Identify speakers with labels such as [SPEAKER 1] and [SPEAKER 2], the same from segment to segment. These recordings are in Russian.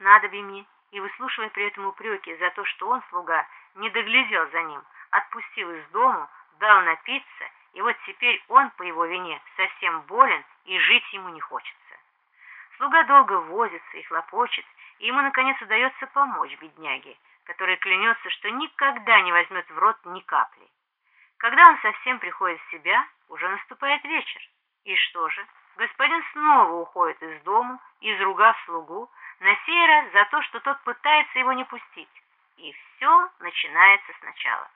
[SPEAKER 1] снадобьями и выслушивая при этом упреки за то, что он, слуга, не доглядел за ним, отпустил из дому, дал напиться, и вот теперь он, по его вине, совсем болен и жить ему не хочется. Слуга долго возится и хлопочет, и ему, наконец, удается помочь бедняге, который клянется, что никогда не возьмет в рот ни капли. Когда он совсем приходит в себя, уже наступает вечер. И что же? Господин снова уходит из дому, изругав слугу, на сей раз за то, что тот пытается его не пустить. И все начинается сначала.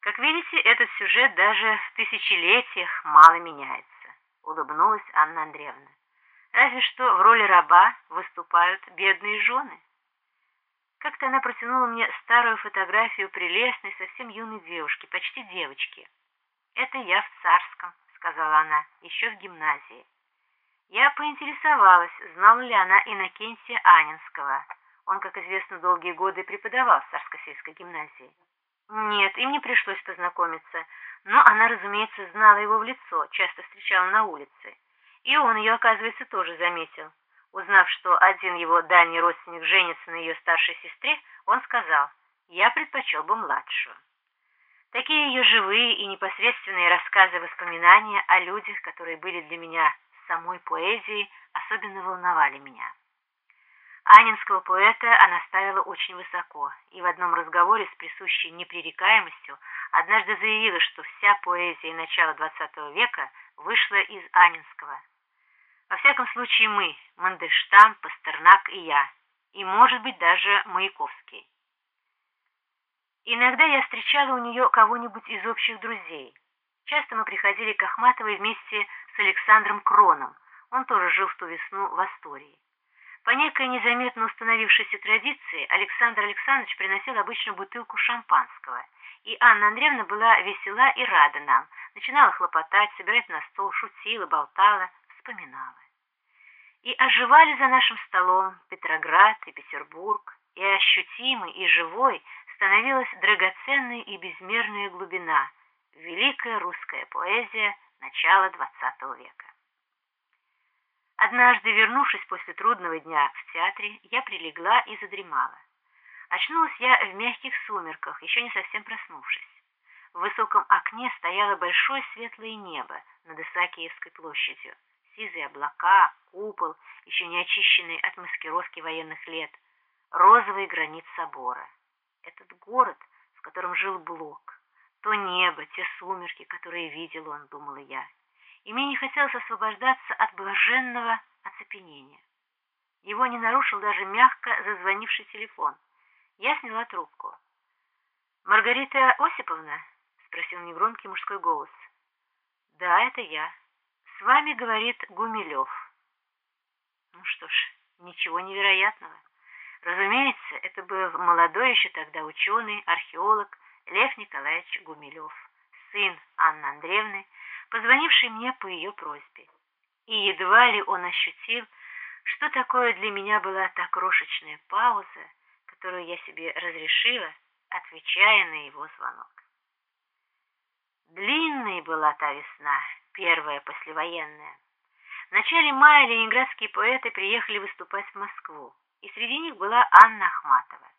[SPEAKER 1] Как видите, этот сюжет даже в тысячелетиях мало меняется, улыбнулась Анна Андреевна. Разве что в роли раба выступают бедные жены. Как-то она протянула мне старую фотографию прелестной, совсем юной девушки, почти девочки. «Это я в Царском», — сказала она, — «еще в гимназии». Я поинтересовалась, знала ли она Иннокентия Анинского. Он, как известно, долгие годы преподавал в Царско-сельской гимназии. Нет, им не пришлось познакомиться, но она, разумеется, знала его в лицо, часто встречала на улице. И он ее, оказывается, тоже заметил. Узнав, что один его дальний родственник женится на ее старшей сестре, он сказал, «Я предпочел бы младшую». Такие ее живые и непосредственные рассказы воспоминания о людях, которые были для меня самой поэзией, особенно волновали меня. Анинского поэта она ставила очень высоко, и в одном разговоре с присущей непререкаемостью однажды заявила, что вся поэзия начала XX века вышла из Анинского. Во всяком случае мы, Мандельштам, Пастернак и я, и, может быть, даже Маяковский. Иногда я встречала у нее кого-нибудь из общих друзей. Часто мы приходили к Ахматовой вместе с Александром Кроном, он тоже жил в ту весну в Астории. По некой незаметно установившейся традиции Александр Александрович приносил обычно бутылку шампанского, и Анна Андреевна была весела и рада нам, начинала хлопотать, собирать на стол, шутила, болтала, вспоминала. И оживали за нашим столом Петроград и Петербург, и ощутимой и живой становилась драгоценная и безмерная глубина, великая русская поэзия начала XX века. Однажды, вернувшись после трудного дня в театре, я прилегла и задремала. Очнулась я в мягких сумерках, еще не совсем проснувшись. В высоком окне стояло большое светлое небо над Исаакиевской площадью. Сизые облака, купол, еще не очищенный от маскировки военных лет, розовый гранит собора. Этот город, в котором жил Блок, то небо, те сумерки, которые видел он, думала я и мне не хотелось освобождаться от блаженного оцепенения. Его не нарушил даже мягко зазвонивший телефон. Я сняла трубку. «Маргарита Осиповна?» — спросил негромкий мужской голос. «Да, это я. С вами говорит Гумилев». Ну что ж, ничего невероятного. Разумеется, это был молодой еще тогда ученый, археолог Лев Николаевич Гумилев, сын Анны Андреевны, позвонивший мне по ее просьбе. И едва ли он ощутил, что такое для меня была та крошечная пауза, которую я себе разрешила, отвечая на его звонок. Длинной была та весна, первая послевоенная. В начале мая ленинградские поэты приехали выступать в Москву, и среди них была Анна Ахматова.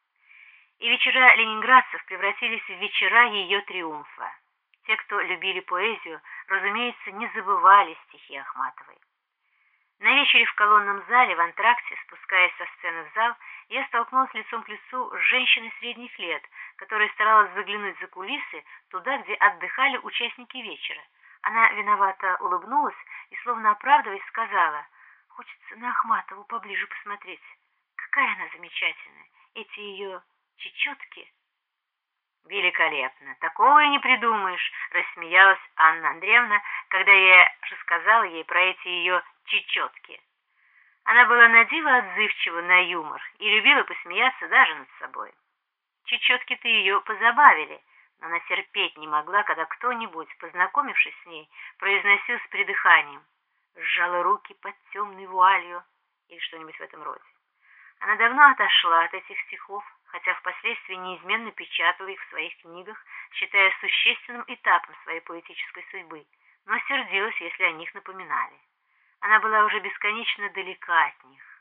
[SPEAKER 1] И вечера ленинградцев превратились в вечера ее триумфа. Те, кто любили поэзию, разумеется, не забывали стихи Ахматовой. На вечере в колонном зале в антракте, спускаясь со сцены в зал, я столкнулась лицом к лицу с женщиной средних лет, которая старалась заглянуть за кулисы туда, где отдыхали участники вечера. Она виновато улыбнулась и, словно оправдываясь, сказала, «Хочется на Ахматову поближе посмотреть. Какая она замечательная! Эти ее чечетки!» «Великолепно! Такого и не придумаешь!» – рассмеялась Анна Андреевна, когда я рассказала ей про эти ее чечетки. Она была на диво отзывчива на юмор и любила посмеяться даже над собой. Чечетки-то ее позабавили, но она терпеть не могла, когда кто-нибудь, познакомившись с ней, произносил с придыханием, сжала руки под темной вуалью или что-нибудь в этом роде. Она давно отошла от этих стихов, хотя впоследствии неизменно печатала их в своих книгах, считая существенным этапом своей поэтической судьбы, но сердилась, если о них напоминали. Она была уже бесконечно далека от них.